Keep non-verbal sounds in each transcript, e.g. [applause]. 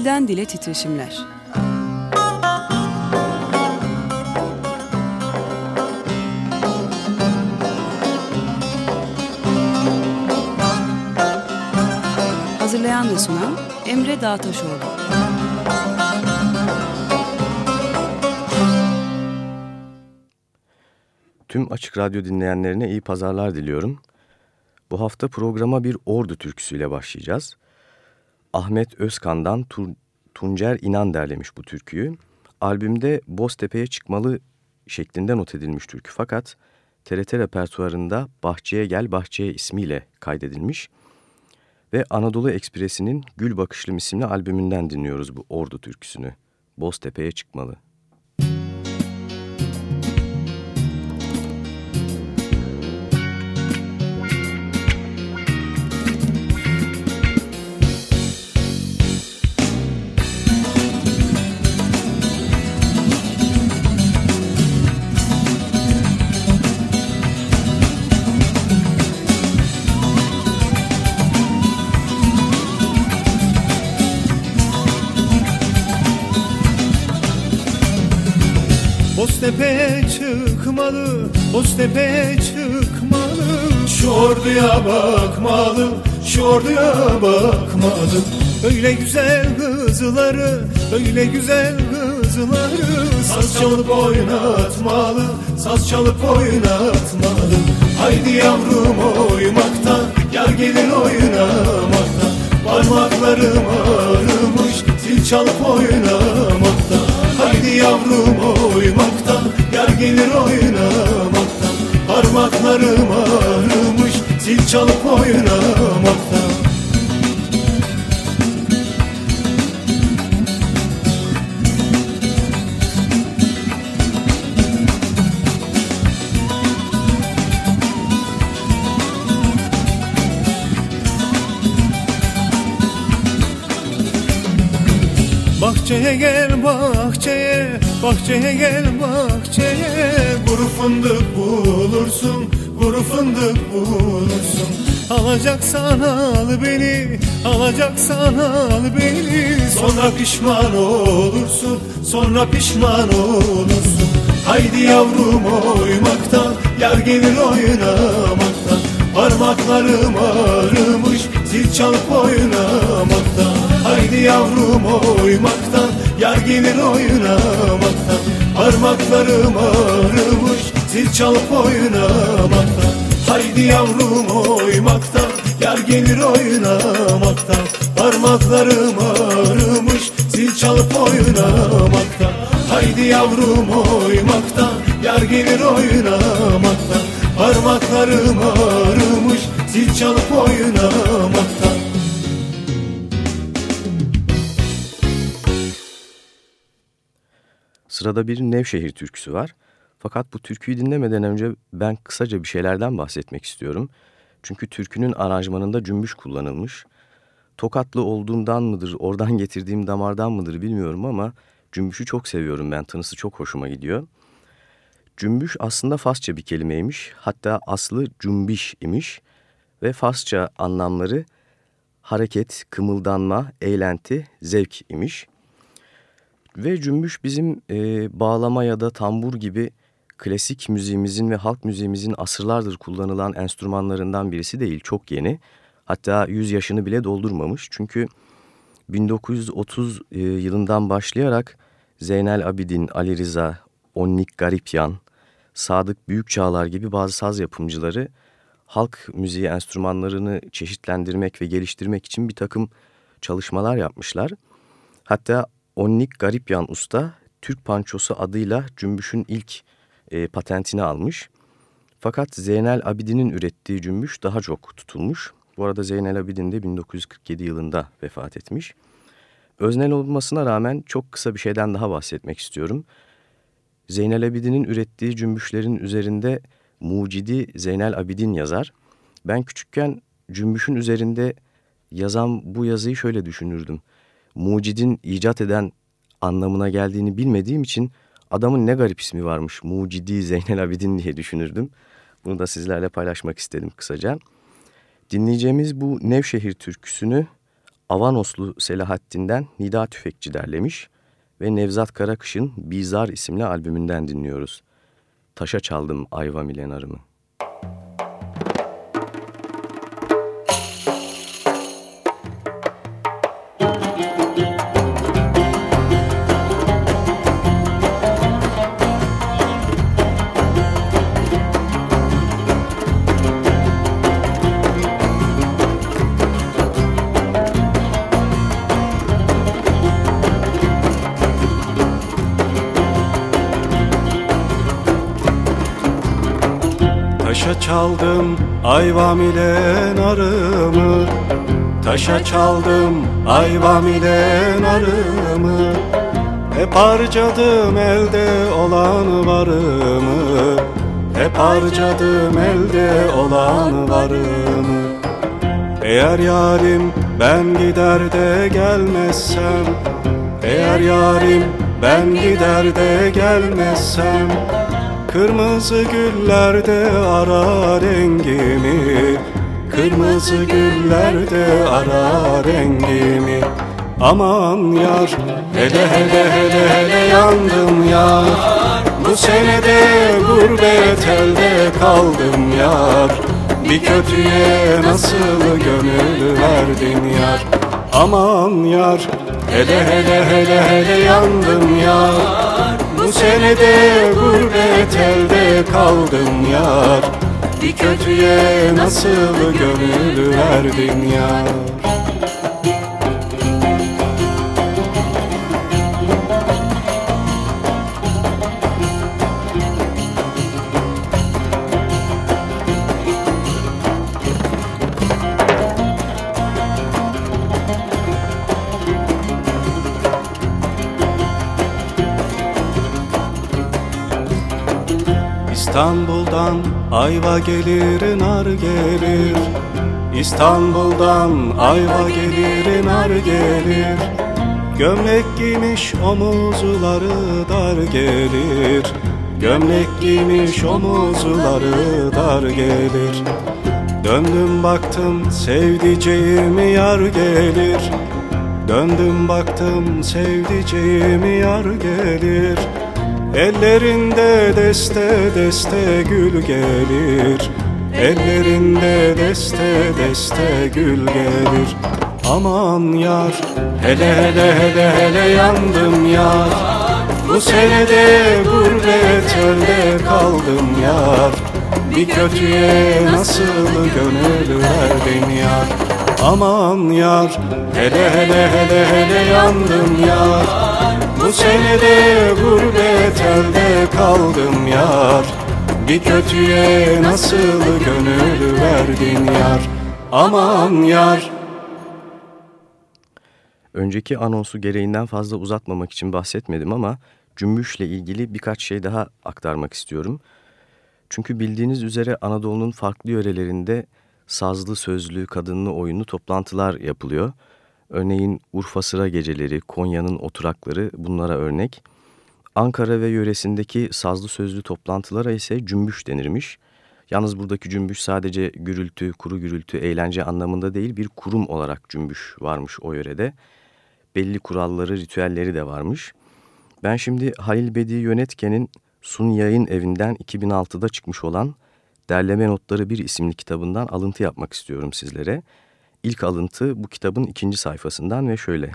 Dilden Dile Titreşimler Hazırlayan ve sunan Emre Dağtaşoğlu Tüm Açık Radyo dinleyenlerine iyi pazarlar diliyorum. Bu hafta programa bir Ordu türküsüyle başlayacağız. Ahmet Özkan'dan Tun Tuncer İnan derlemiş bu türküyü. Albümde Boztepe'ye çıkmalı şeklinde not edilmiş türkü fakat TRT repertuarında Bahçeye Gel Bahçeye ismiyle kaydedilmiş. Ve Anadolu Ekspresi'nin Gül Bakışlı isimli albümünden dinliyoruz bu Ordu türküsünü. Boztepe'ye çıkmalı. Boztepe'ye çıkmalı, Boztepe'ye çıkmalı. Şu orduya bakmalı, şu orduya bakmalı. Öyle güzel kızları, öyle güzel kızları Saz çalıp oynatmalı, saz çalıp oynatmalı. Haydi yavrum oymakta, yar gelir oynamakta. Parmaklarım ağrımış, zil çalıp oynamakta. Haydi yavrum oymaktan Yar gelir oynamaktan Parmaklarım ağrımış Zil çalıp oynamaktan. Bahçeye gel bahçeye, bahçeye gel bahçeye Kuru fındık bulursun, kuru fındık bulursun. Alacaksan al beni, alacaksan al beni. Sonra pişman olursun, sonra pişman olursun. Haydi yavrum oymaktan, yar gelir oynamaktan Parmaklarım ağrımış, zil çalıp oynamaktan Haydi yavrum oymaktan Yar gelir oynamaktan Parmaklarım ağrımış Zil çalıp oynamaktan Haydi yavrum oymaktan Yar gelir oynamaktan Parmaklarım ağrımış Zil çalıp oynamaktan Haydi yavrum oymaktan Yar gelir oynamaktan Parmaklarım ağrımış Zil çalıp oynamaktan Sırada bir Nevşehir türküsü var. Fakat bu türküyü dinlemeden önce ben kısaca bir şeylerden bahsetmek istiyorum. Çünkü türkünün aranjmanında cümbüş kullanılmış. Tokatlı olduğumdan mıdır, oradan getirdiğim damardan mıdır bilmiyorum ama cümbüşü çok seviyorum ben. Tanısı çok hoşuma gidiyor. Cümbüş aslında Farsça bir kelimeymiş. Hatta aslı cümbiş imiş. Ve Farsça anlamları hareket, kımıldanma, eğlenti, zevk imiş. Ve cümbüş bizim e, bağlama ya da tambur gibi klasik müziğimizin ve halk müziğimizin asırlardır kullanılan enstrümanlarından birisi değil. Çok yeni. Hatta 100 yaşını bile doldurmamış. Çünkü 1930 e, yılından başlayarak Zeynel Abidin, Ali Rıza, Onnik Garipyan, Sadık Büyükçağlar gibi bazı saz yapımcıları halk müziği enstrümanlarını çeşitlendirmek ve geliştirmek için bir takım çalışmalar yapmışlar. Hatta Onnik Garipyan Usta Türk Pançosu adıyla cümbüşün ilk e, patentini almış. Fakat Zeynel Abidin'in ürettiği cümbüş daha çok tutulmuş. Bu arada Zeynel Abidin de 1947 yılında vefat etmiş. Öznel olmasına rağmen çok kısa bir şeyden daha bahsetmek istiyorum. Zeynel Abidin'in ürettiği cümbüşlerin üzerinde mucidi Zeynel Abidin yazar. Ben küçükken cümbüşün üzerinde yazan bu yazıyı şöyle düşünürdüm mucidin icat eden anlamına geldiğini bilmediğim için adamın ne garip ismi varmış Mucidi Zeynel Abidin diye düşünürdüm. Bunu da sizlerle paylaşmak istedim kısaca. Dinleyeceğimiz bu Nevşehir türküsünü Avanoslu Selahattin'den Nida Tüfekçi derlemiş ve Nevzat Karakış'ın Bizar isimli albümünden dinliyoruz. Taşa çaldım ayva milenarımı. Ayvam ile narımı. Taşa çaldım ayvam ile narımı. Hep harcadım elde olan varımı. Hep harcadım elde olan varımı. Eğer yarim ben gider de gelmezsem Eğer yarim ben gider de gelmezsem Kırmızı güllerde ara rengimi. Kırmızı güllerde ara rengimi. Aman yar hele hele hele hele yandım yar. Bu senede gurbet elde kaldım yar. Bir kötüye nasıl gönül verdin yar? Aman yar hele hele hele hele yandım yar bu senede gurbet elde kaldım yar. Bir kötüye nasıl gönül verdin yar İstanbul'dan ayva gelir nar gelir. İstanbul'dan ayva gelir nar gelir. Gömlek giymiş omuzları dar gelir. Gömlek giymiş omuzları dar gelir. Döndüm baktım sevdiceğim yar gelir. Döndüm baktım sevdiceğim yar gelir Ellerinde deste deste gül gelir. Ellerinde deste deste gül gelir. Aman yar hele hele hele hele yandım yar. Bu senede gurbet elde kaldım yar. Bir kötüye nasıl gönül verdin yar? Aman yar hele hele hele hele yandım yar Senede gurbet elde kaldım yar Bir kötüye nasıl gönül verdin yar Aman yar Önceki anonsu gereğinden fazla uzatmamak için bahsetmedim ama cümbüşle ilgili birkaç şey daha aktarmak istiyorum. Çünkü bildiğiniz üzere Anadolu'nun farklı yörelerinde sazlı, sözlü, kadınlı oyunlu toplantılar yapılıyor. Örneğin Urfa sıra geceleri, Konya'nın oturakları bunlara örnek. Ankara ve yöresindeki sazlı sözlü toplantılara ise cümbüş denirmiş. Yalnız buradaki cümbüş sadece gürültü, kuru gürültü, eğlence anlamında değil bir kurum olarak cümbüş varmış o yörede. Belli kuralları, ritüelleri de varmış. Ben şimdi Halil Bedi Yönetken'in Sun Yayın Evi'nden 2006'da çıkmış olan Derleme Notları Bir isimli kitabından alıntı yapmak istiyorum sizlere. İlk alıntı bu kitabın ikinci sayfasından ve şöyle.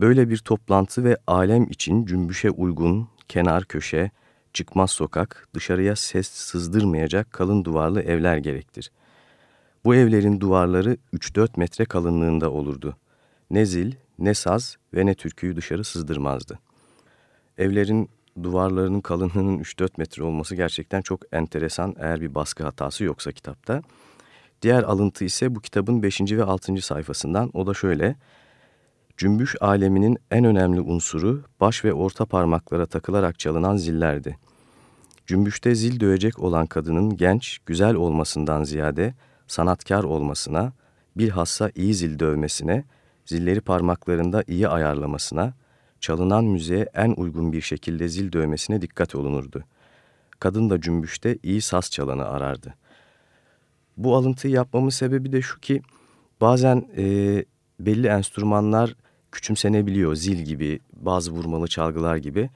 Böyle bir toplantı ve alem için cümbüşe uygun, kenar köşe, çıkmaz sokak, dışarıya ses sızdırmayacak kalın duvarlı evler gerektir. Bu evlerin duvarları 3-4 metre kalınlığında olurdu. Ne zil, ne saz ve ne türküyü dışarı sızdırmazdı. Evlerin duvarlarının kalınlığının 3-4 metre olması gerçekten çok enteresan eğer bir baskı hatası yoksa kitapta. Diğer alıntı ise bu kitabın 5. ve 6. sayfasından o da şöyle. Cümbüş aleminin en önemli unsuru baş ve orta parmaklara takılarak çalınan zillerdi. Cümbüşte zil dövecek olan kadının genç, güzel olmasından ziyade sanatkar olmasına, bilhassa iyi zil dövmesine, zilleri parmaklarında iyi ayarlamasına, çalınan müziğe en uygun bir şekilde zil dövmesine dikkat olunurdu. Kadın da cümbüşte iyi saz çalanı arardı. Bu alıntıyı yapmamın sebebi de şu ki bazen e, belli enstrümanlar küçümsenebiliyor. Zil gibi, bazı vurmalı çalgılar gibi.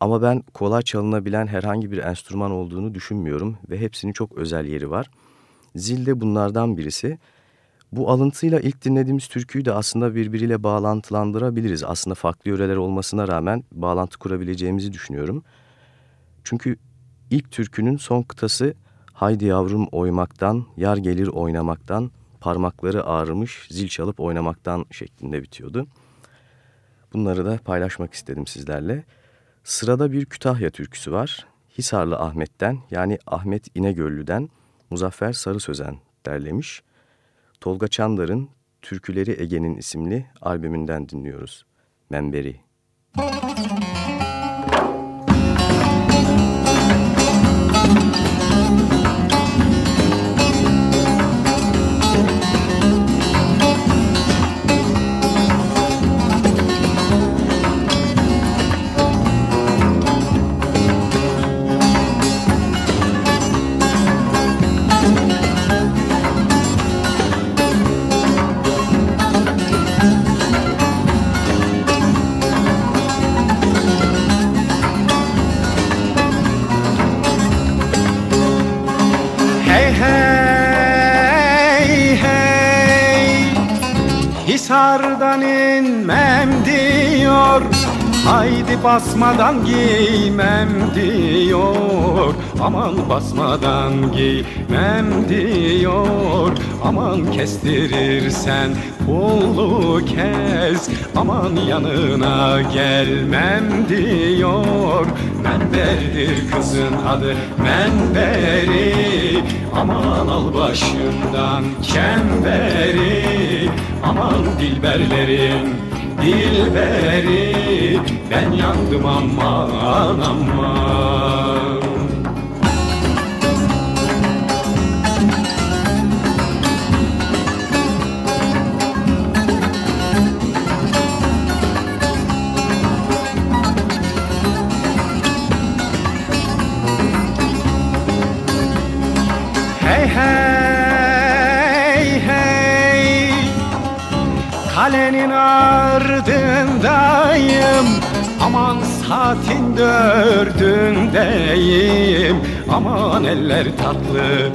Ama ben kolay çalınabilen herhangi bir enstrüman olduğunu düşünmüyorum ve hepsinin çok özel yeri var. Zil de bunlardan birisi. Bu alıntıyla ilk dinlediğimiz türküyü de aslında birbiriyle bağlantılandırabiliriz. Aslında farklı yöreler olmasına rağmen bağlantı kurabileceğimizi düşünüyorum. Çünkü ilk türkünün son kıtası Haydi yavrum oymaktan, yar gelir oynamaktan, parmakları ağrımış, zil çalıp oynamaktan şeklinde bitiyordu. Bunları da paylaşmak istedim sizlerle. Sırada bir Kütahya türküsü var. Hisarlı Ahmet'ten yani Ahmet İnegöllü'den Muzaffer Sarı Sözen derlemiş. Tolga Çandar'ın Türküleri Ege'nin isimli albümünden dinliyoruz. Memberi. Müzik Haydi basmadan giymem diyor. Aman basmadan giymem diyor. Aman kestirirsen pullu kez Aman yanına gelmem diyor. Menberdir kızın adı Menberi. Aman al başından çemberi. Aman dilberlerim dilberi Ben yandım aman aman Kalenin ardındayım. Aman saatin dördündeyim. Aman eller tatlı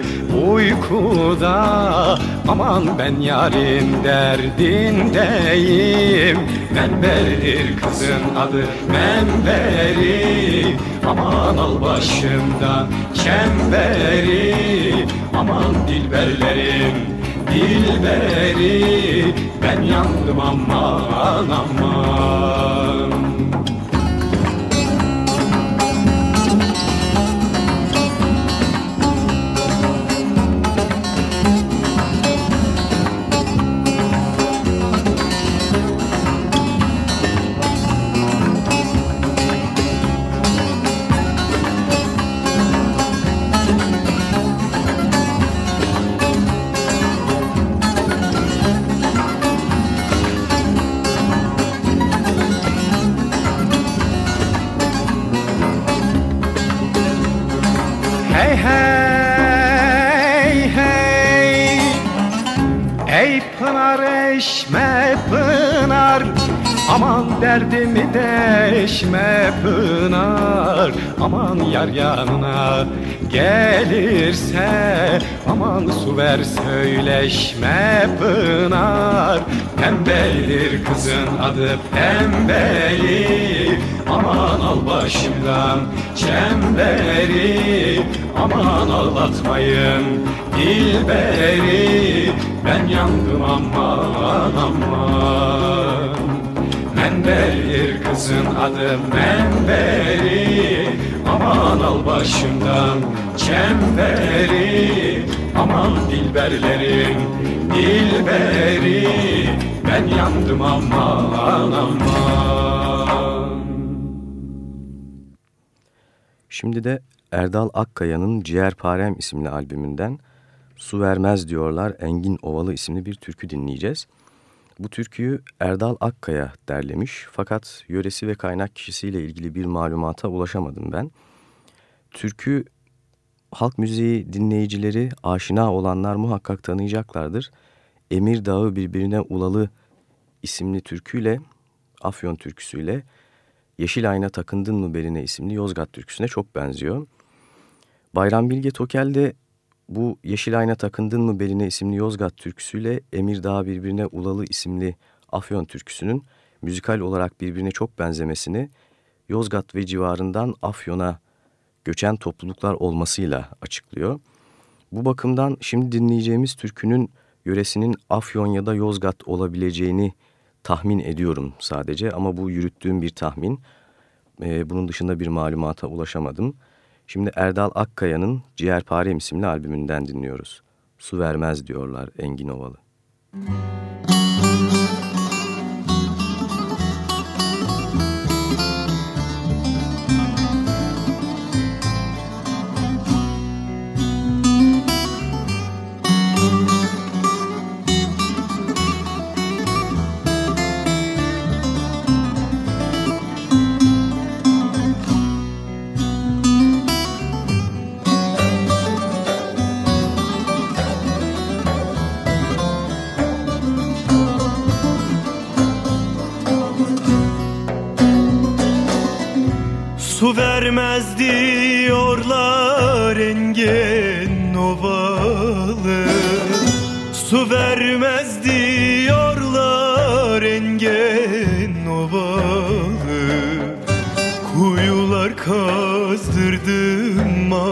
uykuda. Aman ben yarın derdindeyim. Memberidir kızın adı Memberi Aman al başımdan çemberi. Aman dilberlerim dilberi Ben yandım aman aman Aman derdimi deşme pınar. Aman yar yanına gelirse Aman su ver söyleşme pınar. Pembelidir kızın adı pembeli Aman al başımdan çemberi. Aman ağlatmayın dilberi. Ben yandım aman aman Menberdir kızın adı Memberi Aman al başımdan çemberi. Aman dilberlerim dilberi. Ben yandım aman aman. Şimdi de Erdal Akkaya'nın Ciğerparem isimli albümünden Su Vermez Diyorlar Engin Ovalı isimli bir türkü dinleyeceğiz. Bu türküyü Erdal Akkaya derlemiş fakat yöresi ve kaynak kişisiyle ilgili bir malumata ulaşamadım ben. Türkü halk müziği dinleyicileri aşina olanlar muhakkak tanıyacaklardır. Emir Dağı birbirine ulalı isimli türküyle, Afyon türküsüyle Yeşil Ayna Takındın mı Beline isimli Yozgat türküsüne çok benziyor. Bayram Bilge Tokel de bu Yeşil Ayna Takındın mı Beline isimli Yozgat türküsüyle Emir Dağ Birbirine Ulalı isimli Afyon türküsünün müzikal olarak birbirine çok benzemesini Yozgat ve civarından Afyon'a göçen topluluklar olmasıyla açıklıyor. Bu bakımdan şimdi dinleyeceğimiz türkünün yöresinin Afyon ya da Yozgat olabileceğini tahmin ediyorum sadece ama bu yürüttüğüm bir tahmin. Ee, bunun dışında bir malumata ulaşamadım. Şimdi Erdal Akkaya'nın Ciğerparem isimli albümünden dinliyoruz. Su vermez diyorlar Engin Ovalı. Müzik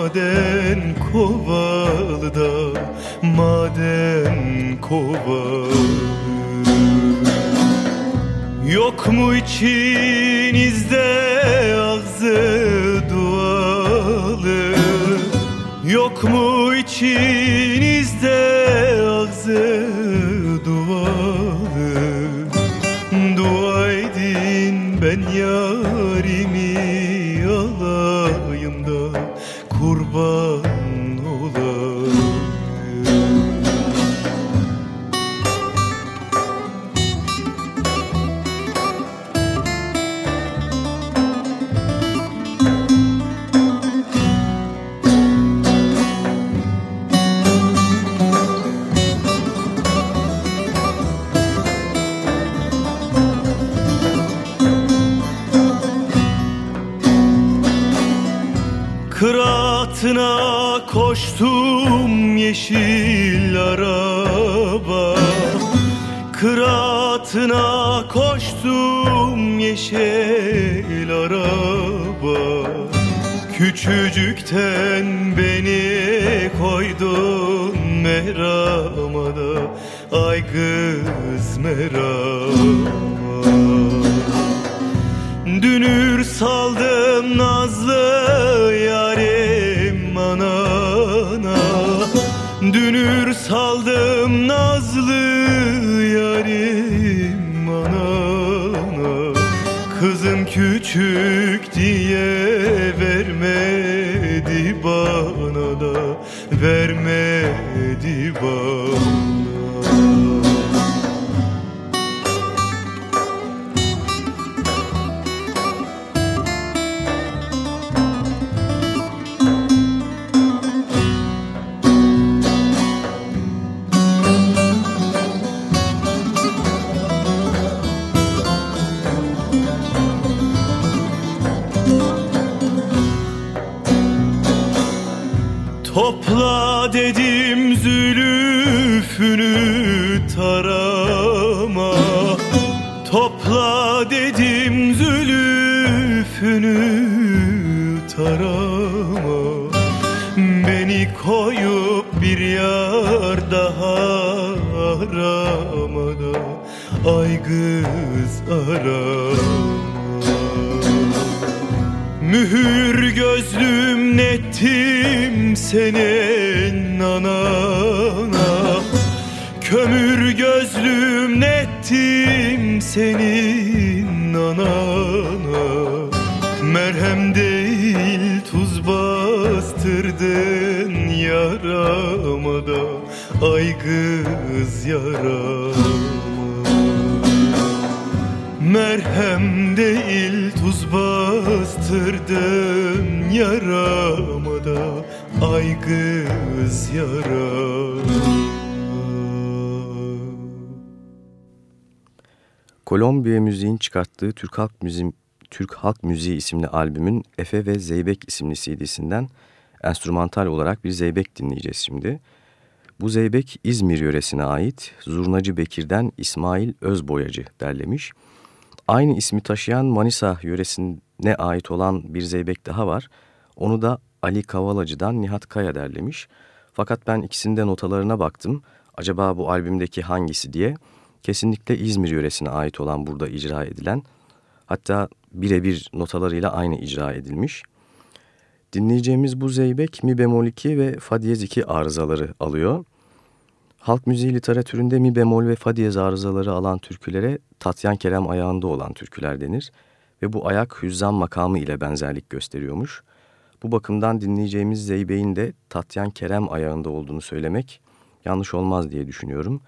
maden kovalıda Maden kovalı Yok mu içinizde ağzı dualı? Yok mu içinizde ağzı araba. Kıraatına koştum yeşil araba. Küçücükten beni koydun meramada Ay kız merama Dünür saldım nazlı yarim anana. Dünür saldım nazlı yarim anana. Kızım küçük diye vermedi bana da Vermedi bana çıkarttığı Türk Halk Müziği, Türk Halk Müziği isimli albümün Efe ve Zeybek isimli CD'sinden enstrümantal olarak bir zeybek dinleyeceğiz şimdi. Bu zeybek İzmir yöresine ait Zurnacı Bekir'den İsmail Özboyacı derlemiş. Aynı ismi taşıyan Manisa yöresine ait olan bir zeybek daha var. Onu da Ali Kavalacı'dan Nihat Kaya derlemiş. Fakat ben ikisinde notalarına baktım. Acaba bu albümdeki hangisi diye. Kesinlikle İzmir yöresine ait olan burada icra edilen. Hatta birebir notalarıyla aynı icra edilmiş. Dinleyeceğimiz bu zeybek mi bemol 2 ve fa diyez 2 arızaları alıyor. Halk müziği literatüründe mi bemol ve fa diyez arızaları alan türkülere Tatyan Kerem ayağında olan türküler denir ve bu ayak hüzzam makamı ile benzerlik gösteriyormuş. Bu bakımdan dinleyeceğimiz Zeybe'in de Tatyan Kerem ayağında olduğunu söylemek yanlış olmaz diye düşünüyorum.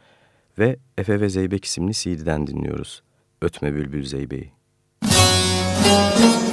Ve Efe ve Zeybek isimli CD'den dinliyoruz. Ötme Bülbül Zeybe'yi. Müzik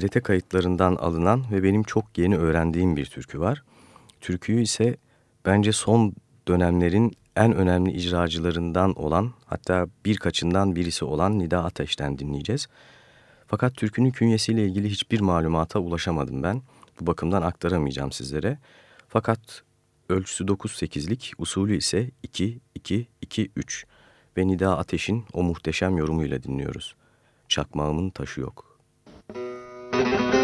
TRT kayıtlarından alınan ve benim çok yeni öğrendiğim bir türkü var. Türküyü ise bence son dönemlerin en önemli icracılarından olan hatta birkaçından birisi olan Nida Ateş'ten dinleyeceğiz. Fakat türkünün künyesiyle ilgili hiçbir malumata ulaşamadım ben. Bu bakımdan aktaramayacağım sizlere. Fakat ölçüsü 9-8'lik, usulü ise 2-2-2-3 ve Nida Ateş'in o muhteşem yorumuyla dinliyoruz. Çakmağımın taşı yok. Müzik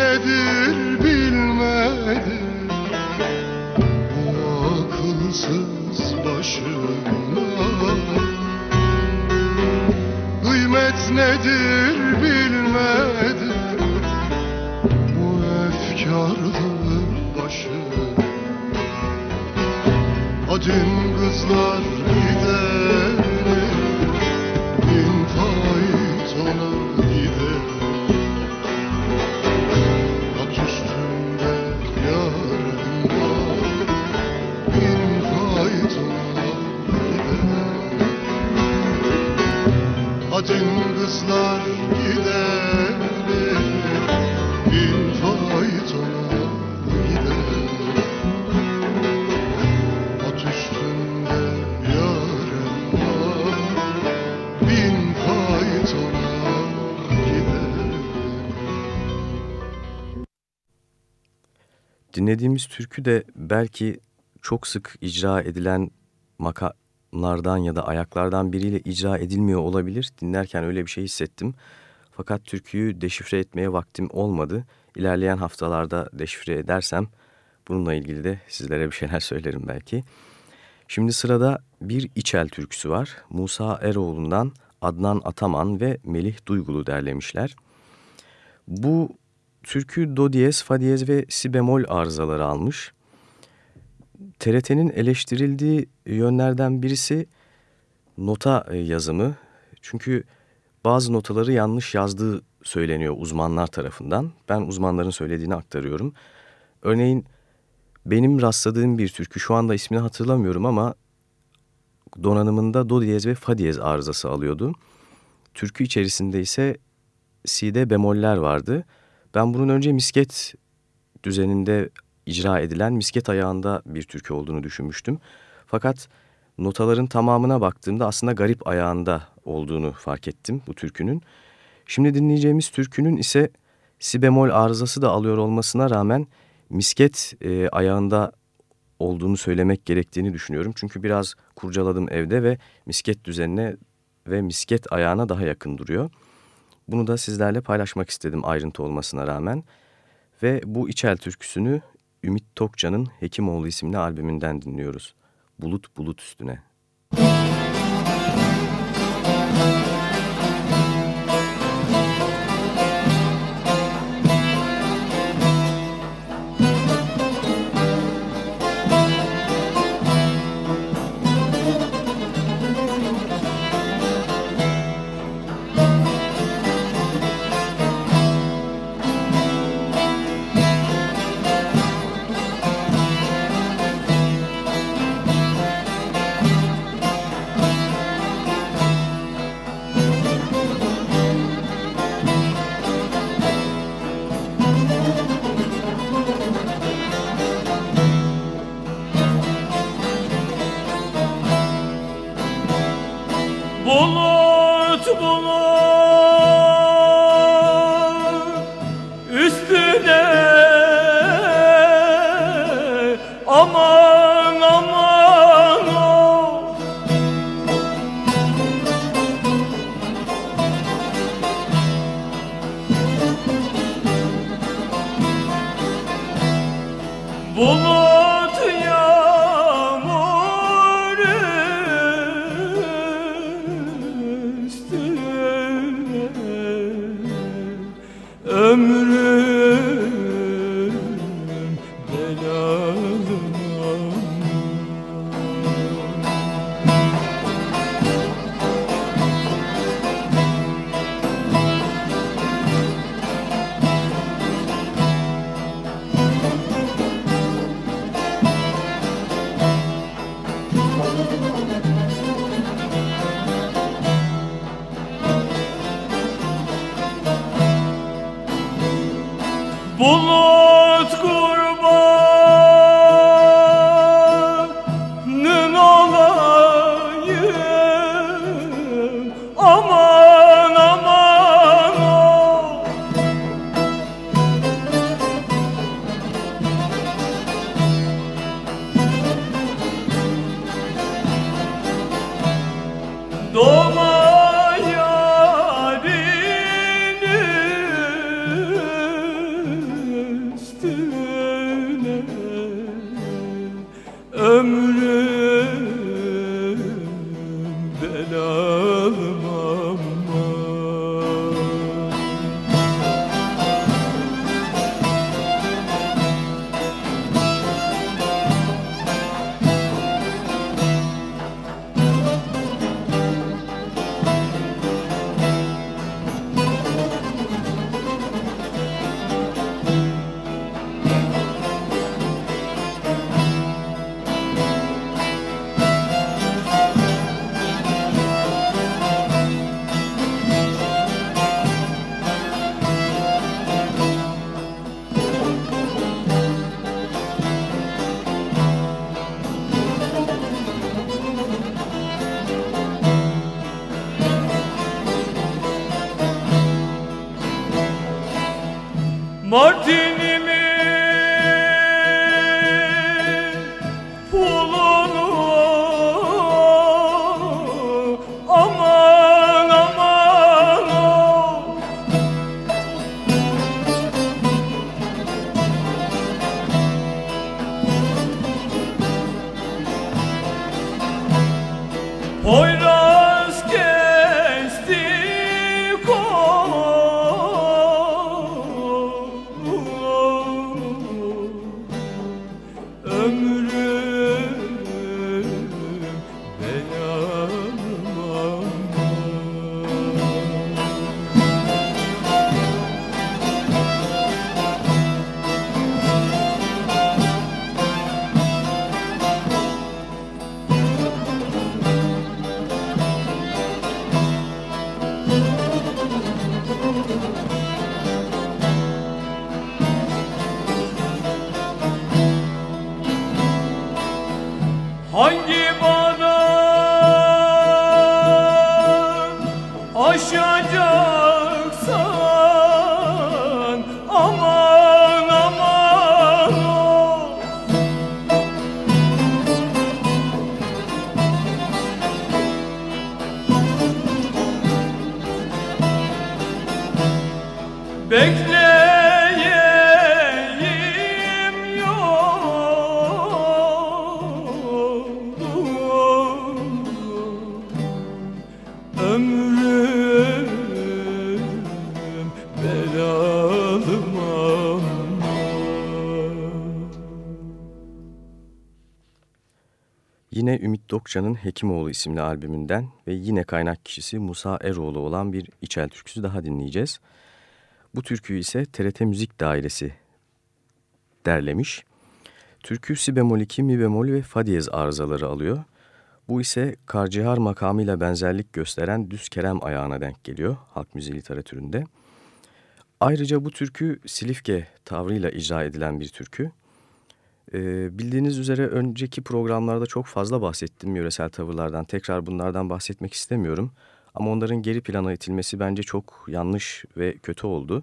nedir Dinlediğimiz türkü de belki çok sık icra edilen makamlardan ya da ayaklardan biriyle icra edilmiyor olabilir. Dinlerken öyle bir şey hissettim. Fakat türküyü deşifre etmeye vaktim olmadı. İlerleyen haftalarda deşifre edersem bununla ilgili de sizlere bir şeyler [laughs] söylerim belki. Şimdi sırada bir İçel türküsü var. Musa Eroğlu'ndan Adnan Ataman ve Melih Duygulu derlemişler. Bu türkü do diyez, fa diyez ve si bemol arızaları almış. TRT'nin eleştirildiği yönlerden birisi nota e, yazımı. Çünkü bazı notaları yanlış yazdığı söyleniyor uzmanlar tarafından. Ben uzmanların söylediğini aktarıyorum. Örneğin benim rastladığım bir türkü şu anda ismini hatırlamıyorum ama donanımında do diyez ve fa diyez arızası alıyordu. Türkü içerisinde ise si'de bemoller vardı. Ben bunun önce misket düzeninde icra edilen misket ayağında bir türkü olduğunu düşünmüştüm. Fakat notaların tamamına baktığımda aslında garip ayağında olduğunu fark ettim bu türkünün. Şimdi dinleyeceğimiz türkünün ise si bemol arızası da alıyor olmasına rağmen misket e, ayağında olduğunu söylemek gerektiğini düşünüyorum. Çünkü biraz kurcaladım evde ve misket düzenine ve misket ayağına daha yakın duruyor. Bunu da sizlerle paylaşmak istedim ayrıntı olmasına rağmen. Ve bu İçel türküsünü Ümit Tokcan'ın Hekimoğlu isimli albümünden dinliyoruz. Bulut bulut üstüne. Bulut bulut to Dokça'nın Hekimoğlu isimli albümünden ve yine kaynak kişisi Musa Eroğlu olan bir içel türküsü daha dinleyeceğiz. Bu türküyü ise TRT Müzik Dairesi derlemiş. Türkü si bemol 2, mi bemol ve fa diyez arızaları alıyor. Bu ise karcihar makamıyla benzerlik gösteren düz kerem ayağına denk geliyor halk müziği literatüründe. Ayrıca bu türkü Silifke tavrıyla icra edilen bir türkü. Ee, bildiğiniz üzere önceki programlarda çok fazla bahsettim yöresel tavırlardan. Tekrar bunlardan bahsetmek istemiyorum. Ama onların geri plana itilmesi bence çok yanlış ve kötü oldu.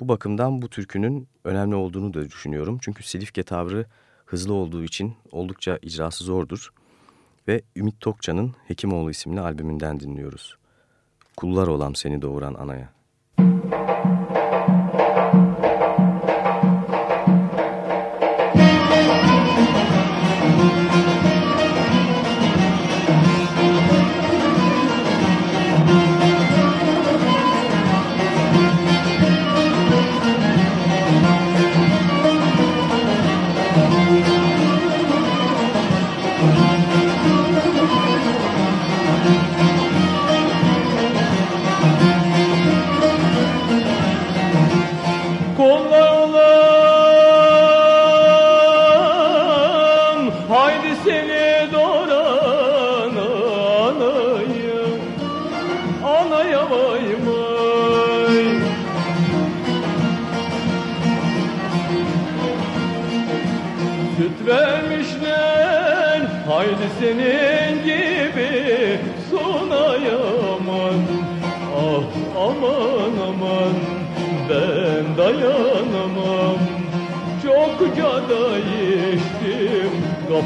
Bu bakımdan bu türkünün önemli olduğunu da düşünüyorum. Çünkü Silifke tavrı hızlı olduğu için oldukça icrası zordur. Ve Ümit Tokça'nın Hekimoğlu isimli albümünden dinliyoruz. Kullar olam seni doğuran anaya.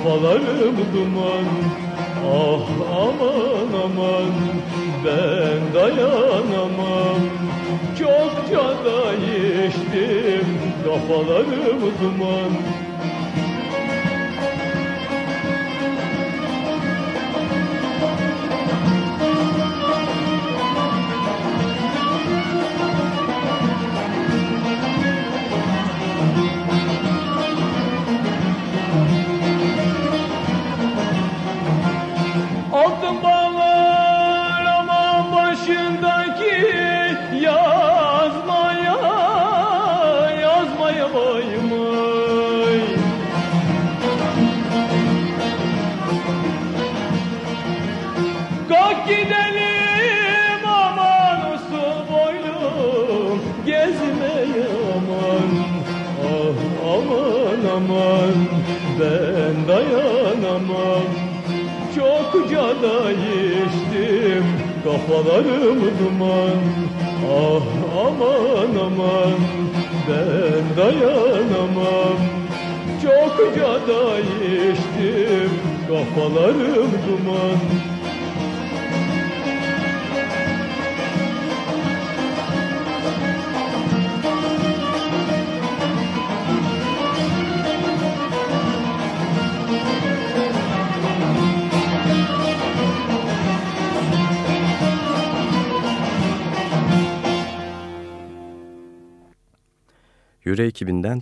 Kafalarım duman Ah aman aman ben dayanamam. Çokça da içtim kafalarım duman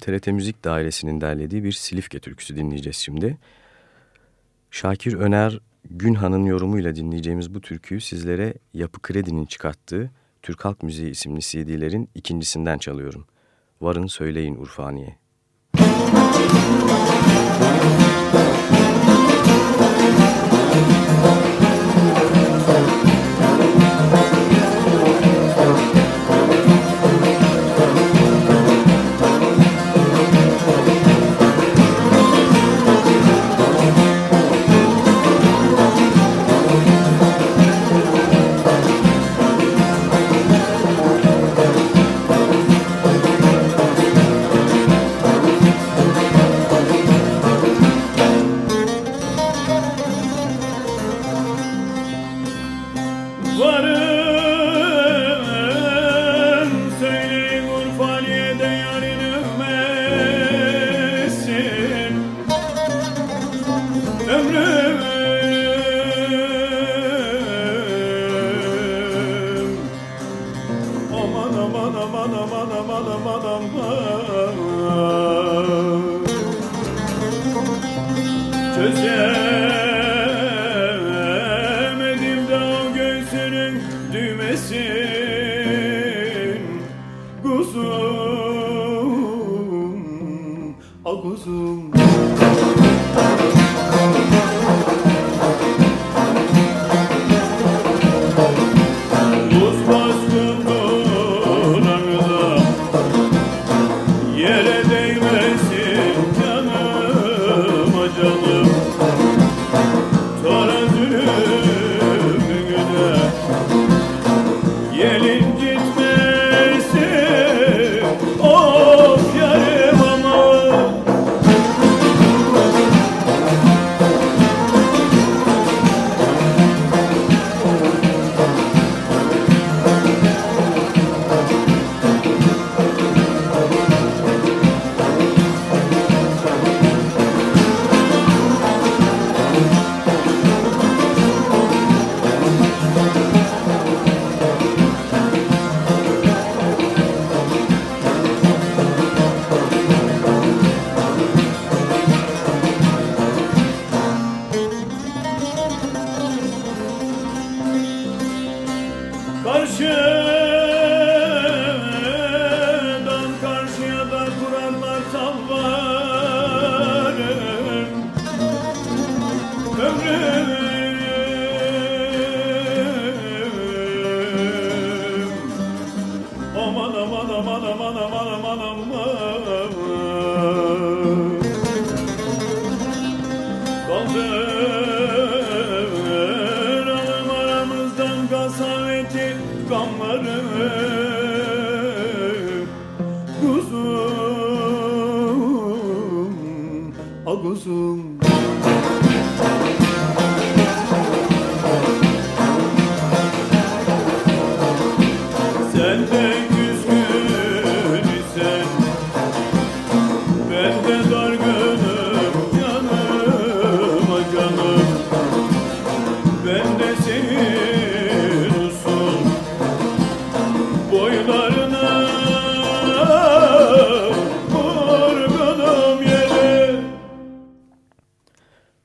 TRT Müzik Dairesi'nin derlediği bir Silifke türküsü dinleyeceğiz şimdi. Şakir Öner Günhan'ın yorumuyla dinleyeceğimiz bu türküyü sizlere Yapı Kredi'nin çıkarttığı Türk Halk Müziği isimli CD'lerin ikincisinden çalıyorum. Varın söyleyin Urfaniye.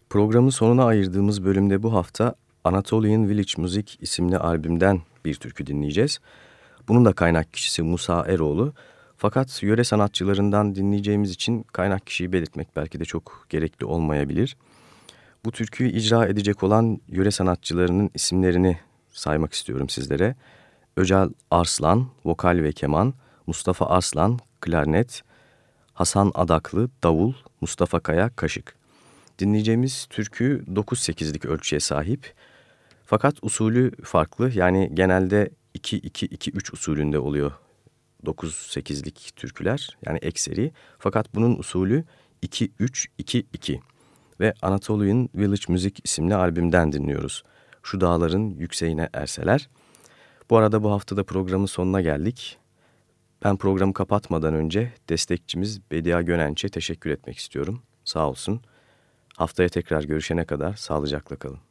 Programın sonuna ayırdığımız bölümde bu hafta Anatolian Village Music isimli albümden bir türkü dinleyeceğiz. Bunun da kaynak kişisi Musa Eroğlu. Fakat yöre sanatçılarından dinleyeceğimiz için kaynak kişiyi belirtmek belki de çok gerekli olmayabilir. Bu türküyü icra edecek olan yöre sanatçılarının isimlerini saymak istiyorum sizlere. Öcal Arslan, vokal ve keman, Mustafa Arslan, klarnet, Hasan Adaklı, davul, Mustafa Kaya, kaşık. Dinleyeceğimiz türkü 9-8'lik ölçüye sahip. Fakat usulü farklı yani genelde 2-2-2-3 usulünde oluyor 9-8'lik türküler yani ekseri. Fakat bunun usulü 2-3-2-2 ve Anatolian Village Music isimli albümden dinliyoruz. Şu dağların yükseğine erseler. Bu arada bu haftada programın sonuna geldik. Ben programı kapatmadan önce destekçimiz Bedia Gönenç'e teşekkür etmek istiyorum. Sağ olsun. Haftaya tekrar görüşene kadar sağlıcakla kalın.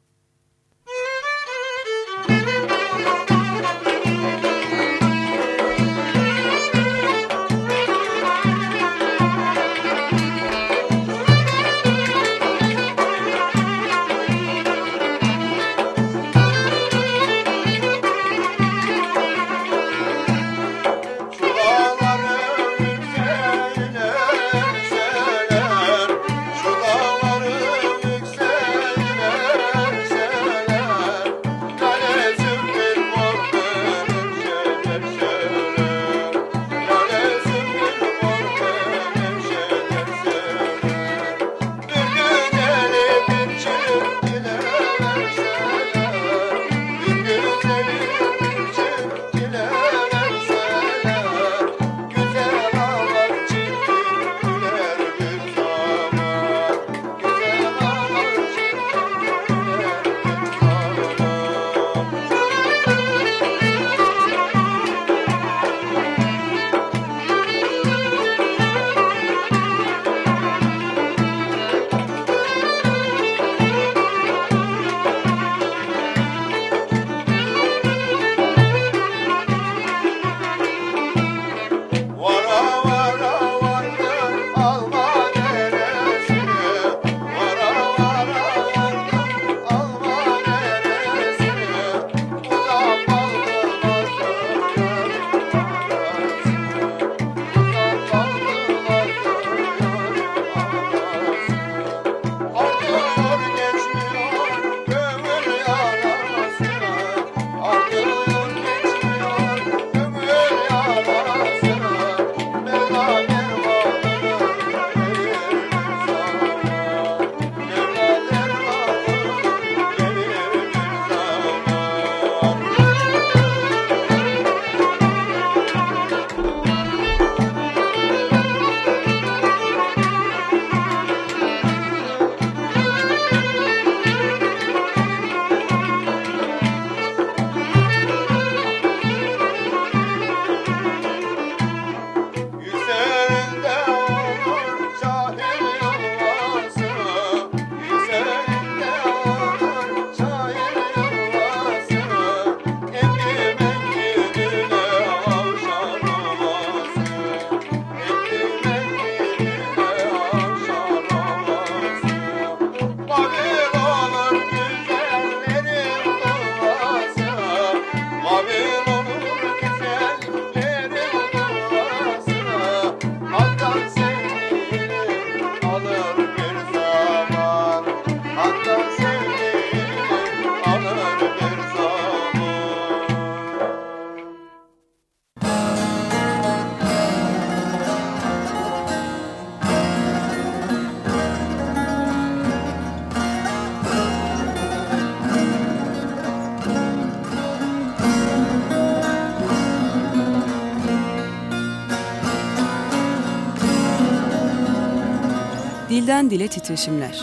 Dilden dile titreşimler.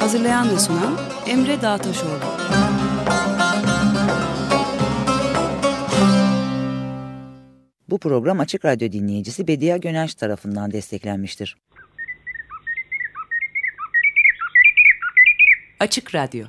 Hazırlayan ve sunan Emre Dağtaşoğlu. Bu program Açık Radyo dinleyicisi Bediye Gönenç tarafından desteklenmiştir. Açık Radyo